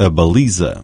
a baliza.